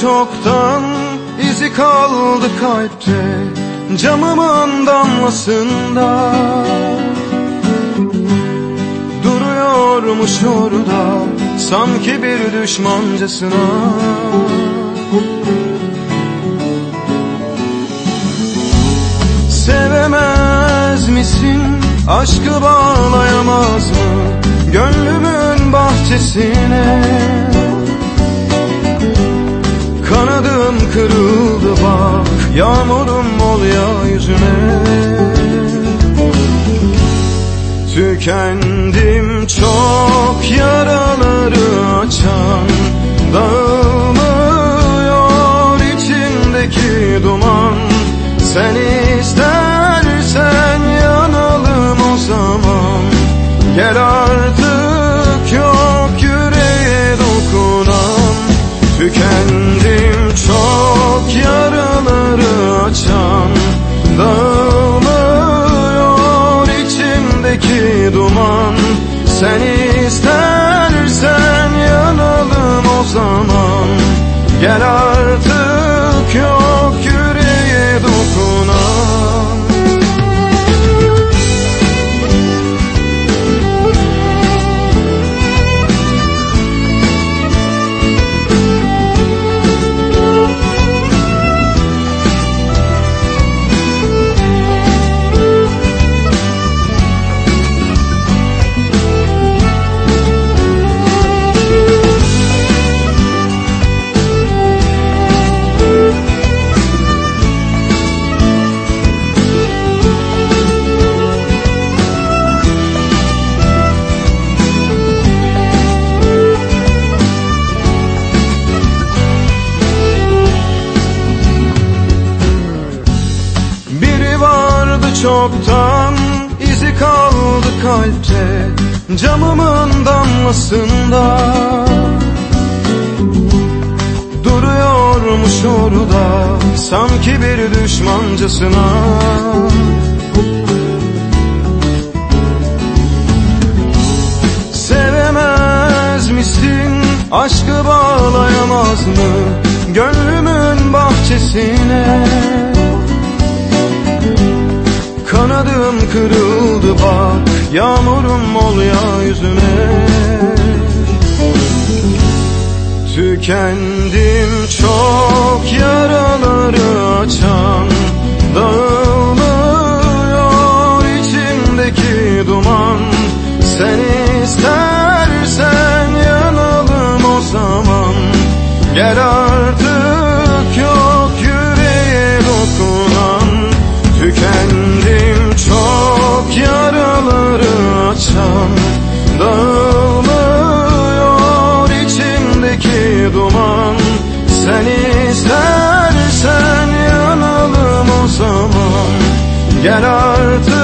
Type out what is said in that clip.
çoktan izi kaldı kalpte Camımın damlasında Duruyormuş orada Sanki bir düşmancasına Sevemez misin? Aşkı bağlayamaz mı? Gönlümün bahçesine Yağmurum ol ya yüzüme. Tükendim Sen istersen yanalım o zaman. Gel artık çoktan izi kaldı kalpte Camımın damlasında. Duruyormuş orada sanki bir düşmancasına. Sevemez misin? Aşkı bağlayamaz mı? Gönlümün bahçesine Kanadım kırıldı bak Yağmurum ol ya yüzüme Tükendim çok yaraları açan Artık yok